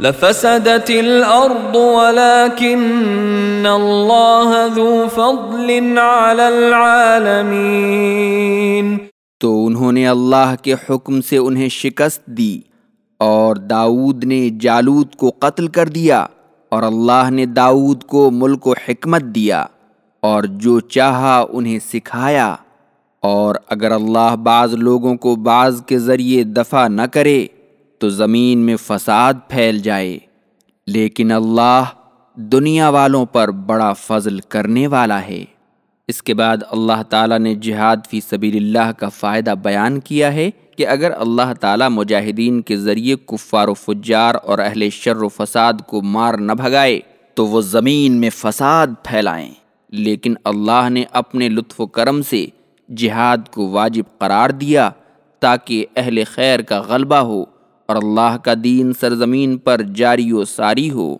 لفسدت الارض ولكن الله ذو فضل على العالمين. تو انہوں نے اللہ کے حکم سے انہیں شکست دی اور داود نے جالود کو قتل کر دیا اور اللہ نے داود کو ملک و حکمت دیا اور جو چاہا انہیں سکھایا اور اگر اللہ بعض لوگوں کو بعض کے ذریعے دفع نہ کرے تو زمین میں فساد پھیل جائے۔ لیکن اللہ دنیا والوں پر بڑا فضل کرنے والا ہے۔ اس کے بعد اللہ تعالیٰ نے جہاد فی سبیل اللہ کا فائدہ بیان کیا ہے کہ اگر اللہ تعالیٰ مجاہدین کے ذریعے کفار و فجار اور اہل شر و فساد کو مار نہ بھگائے تو وہ زمین میں فساد پھیلائیں۔ لیکن اللہ نے اپنے لطف و کرم سے جہاد کو واجب قرار دیا تاکہ اہل خیر کا غلبہ ہو۔ اور اللہ کا دین سرزمین پر جاری و ساری ہو۔